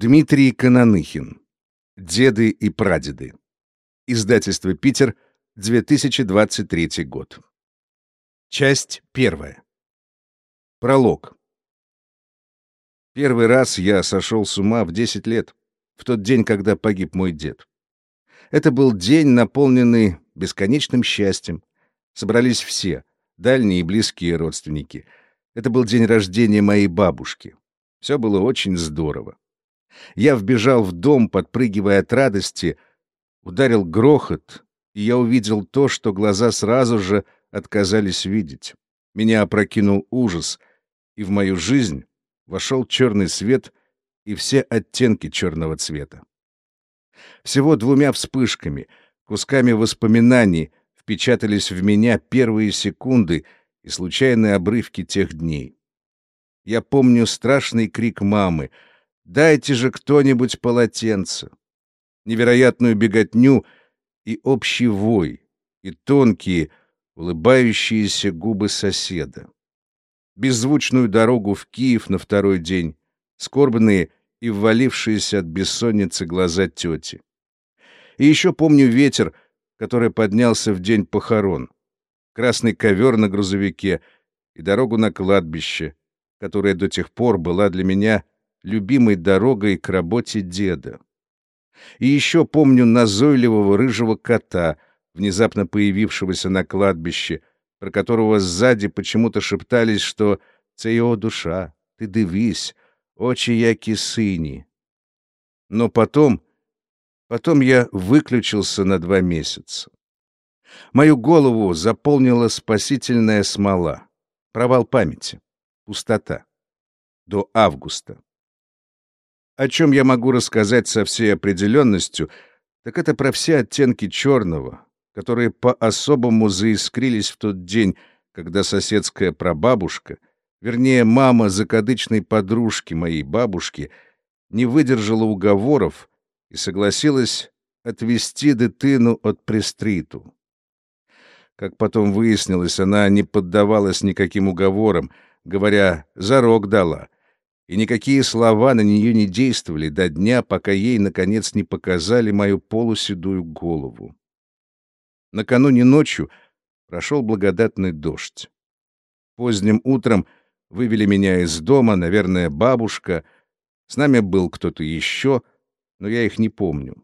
Дмитрий Кононыхин. Деды и прадеды. Издательство «Питер», 2023 год. Часть первая. Пролог. Первый раз я сошел с ума в 10 лет, в тот день, когда погиб мой дед. Это был день, наполненный бесконечным счастьем. Собрались все, дальние и близкие родственники. Это был день рождения моей бабушки. Все было очень здорово. Я вбежал в дом, подпрыгивая от радости. Ударил грохот, и я увидел то, что глаза сразу же отказались видеть. Меня опрокинул ужас, и в мою жизнь вошел черный свет и все оттенки черного цвета. Всего двумя вспышками, кусками воспоминаний впечатались в меня первые секунды и случайные обрывки тех дней. Я помню страшный крик мамы — Дайте же кто-нибудь полотенце. Невероятную беготню и общий вой, и тонкие, улыбающиеся губы соседа. Беззвучную дорогу в Киев на второй день, скорбные и ввалившиеся от бессонницы глаза тети. И еще помню ветер, который поднялся в день похорон, красный ковер на грузовике и дорогу на кладбище, которая до тех пор была для меня любимой дорогой к работе деда. И еще помню назойливого рыжего кота, внезапно появившегося на кладбище, про которого сзади почему-то шептались, что «це його душа, ты дивись, очи яки сыни». Но потом, потом я выключился на два месяца. Мою голову заполнила спасительная смола, провал памяти, пустота. До августа. О чем я могу рассказать со всей определенностью, так это про все оттенки черного, которые по-особому заискрились в тот день, когда соседская прабабушка, вернее, мама закадычной подружки моей бабушки, не выдержала уговоров и согласилась отвести дитину от пристриту. Как потом выяснилось, она не поддавалась никаким уговорам, говоря «зарок дала», и никакие слова на нее не действовали до дня, пока ей, наконец, не показали мою полуседую голову. Накануне ночью прошел благодатный дождь. Поздним утром вывели меня из дома, наверное, бабушка. С нами был кто-то еще, но я их не помню.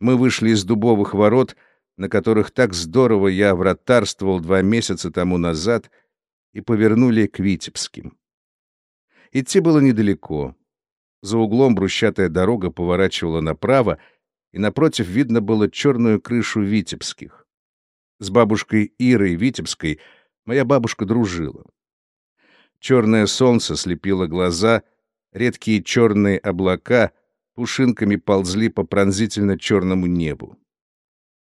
Мы вышли из дубовых ворот, на которых так здорово я вратарствовал два месяца тому назад, и повернули к Витебским. Идти было недалеко. За углом брусчатая дорога поворачивала направо, и напротив видно было черную крышу Витебских. С бабушкой Ирой Витебской моя бабушка дружила. Черное солнце слепило глаза, редкие черные облака пушинками ползли по пронзительно черному небу.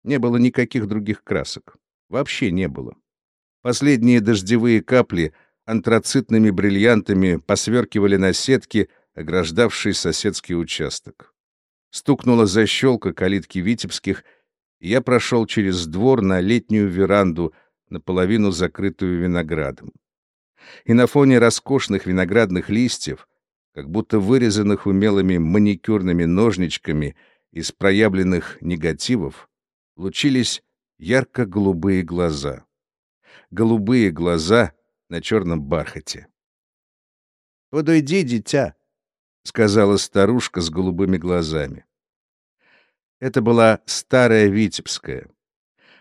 Не было никаких других красок. Вообще не было. Последние дождевые капли антрацитными бриллиантами посверкивали на сетке, ограждавшей соседский участок. Стукнула защелка калитки Витебских, и я прошел через двор на летнюю веранду, наполовину закрытую виноградом. И на фоне роскошных виноградных листьев, как будто вырезанных умелыми маникюрными ножничками из проявленных негативов, лучились ярко-голубые глаза. Голубые глаза — на черном бархате. «Подойди, дитя», — сказала старушка с голубыми глазами. Это была старая Витебская.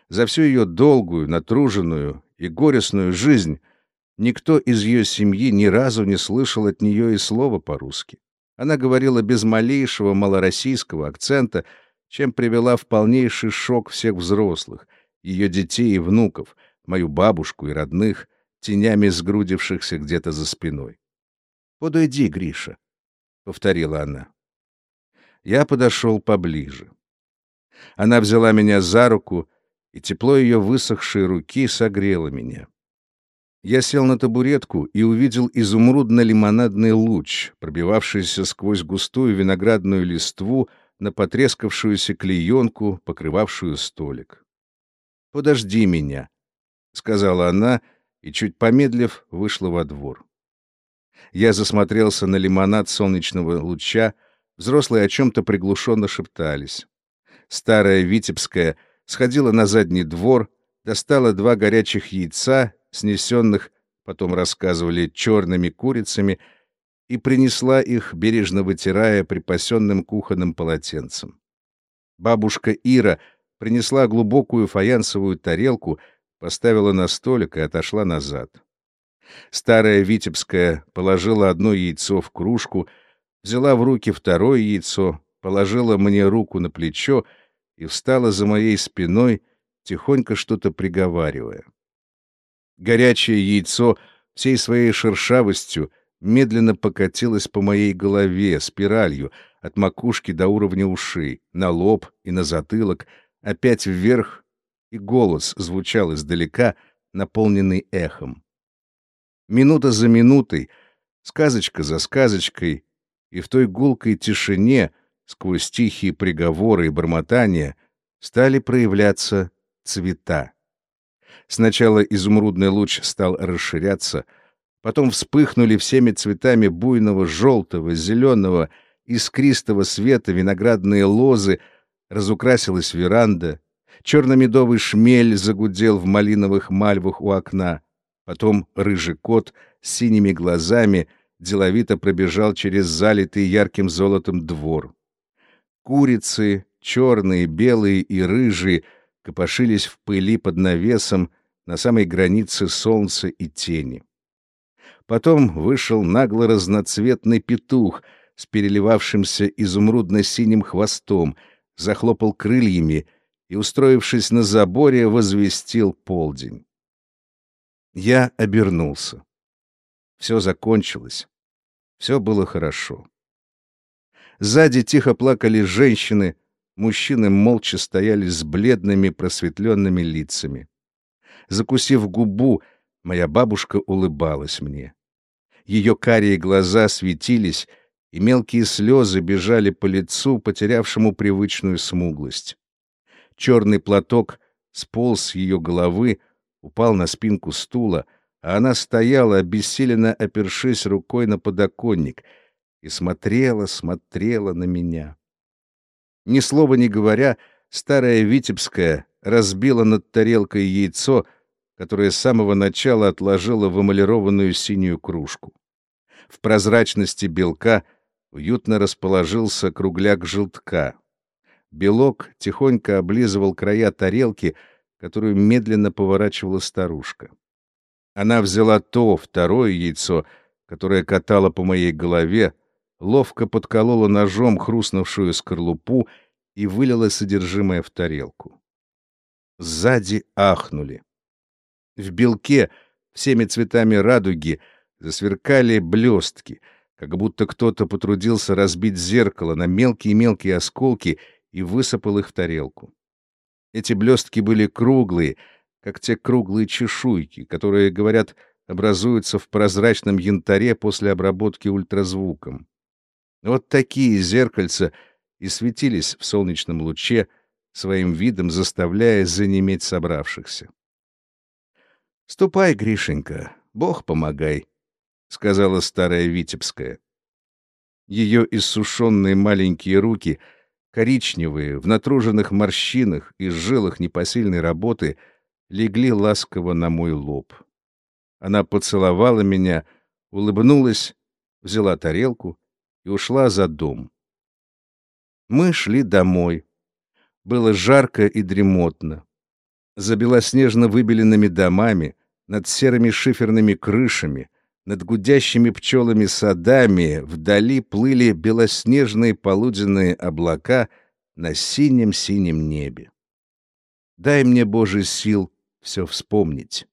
За всю ее долгую, натруженную и горестную жизнь никто из ее семьи ни разу не слышал от нее и слова по-русски. Она говорила без малейшего малороссийского акцента, чем привела в полнейший шок всех взрослых, ее детей и внуков, мою бабушку и родных, тенями сгрудившихся где-то за спиной. «Подойди, Гриша», — повторила она. Я подошел поближе. Она взяла меня за руку, и тепло ее высохшей руки согрело меня. Я сел на табуретку и увидел изумрудно-лимонадный луч, пробивавшийся сквозь густую виноградную листву на потрескавшуюся клеенку, покрывавшую столик. «Подожди меня», — сказала она, и, чуть помедлив, вышла во двор. Я засмотрелся на лимонад солнечного луча, Взрослые о чем-то приглушенно шептались. Старая Витебская сходила на задний двор, достала два горячих яйца, снесенных, потом рассказывали, черными курицами, и принесла их, бережно вытирая припасенным кухонным полотенцем. Бабушка Ира принесла глубокую фаянсовую тарелку, поставила на столик и отошла назад. Старая Витебская положила одно яйцо в кружку, взяла в руки второе яйцо, положила мне руку на плечо и встала за моей спиной, тихонько что-то приговаривая. Горячее яйцо всей своей шершавостью медленно покатилось по моей голове спиралью от макушки до уровня ушей, на лоб и на затылок, опять вверх, и голос звучал издалека, наполненный эхом. Минута за минутой, сказочка за сказочкой, и в той гулкой тишине, сквозь тихие приговоры и бормотания, стали проявляться цвета. Сначала изумрудный луч стал расширяться, потом вспыхнули всеми цветами буйного желтого, зеленого, искристого света виноградные лозы, разукрасилась веранда, черно-медовый шмель загудел в малиновых мальвах у окна, потом рыжий кот с синими глазами деловито пробежал через залитый ярким золотом двор. Курицы, черные, белые и рыжие, копошились в пыли под навесом на самой границе солнца и тени. Потом вышел нагло разноцветный петух с переливавшимся изумрудно-синим хвостом, захлопал крыльями и, устроившись на заборе, возвестил полдень. Я обернулся. Все закончилось. Все было хорошо. Сзади тихо плакали женщины, Мужчины молча стояли с бледными просветленными лицами. Закусив губу, моя бабушка улыбалась мне. Ее карие глаза светились, и мелкие слезы бежали по лицу, потерявшему привычную смуглость. Черный платок сполз с ее головы, упал на спинку стула, а она стояла, обессиленно опершись рукой на подоконник, и смотрела, смотрела на меня. Ни слова не говоря, старая Витебская разбила над тарелкой яйцо, которое с самого начала отложила в эмалированную синюю кружку. В прозрачности белка уютно расположился кругляк желтка. Белок тихонько облизывал края тарелки, которую медленно поворачивала старушка. Она взяла то, второе яйцо, которое катало по моей голове, ловко подколола ножом хрустнувшую скорлупу и вылила содержимое в тарелку. Сзади ахнули. В белке всеми цветами радуги засверкали блестки, как будто кто-то потрудился разбить зеркало на мелкие-мелкие осколки и высыпал их в тарелку. Эти блестки были круглые, как те круглые чешуйки, которые, говорят, образуются в прозрачном янтаре после обработки ультразвуком. Вот такие зеркальца и светились в солнечном луче, своим видом заставляя занеметь собравшихся. «Ступай, Гришенька, Бог помогай», — сказала старая Витебская. Ее иссушенные маленькие руки, коричневые, в натруженных морщинах и жилах непосильной работы, легли ласково на мой лоб. Она поцеловала меня, улыбнулась, взяла тарелку, и ушла за дом. Мы шли домой. Было жарко и дремотно. За белоснежно выбеленными домами, над серыми шиферными крышами, над гудящими пчелами садами вдали плыли белоснежные полуденные облака на синем-синем небе. Дай мне, Боже, сил все вспомнить.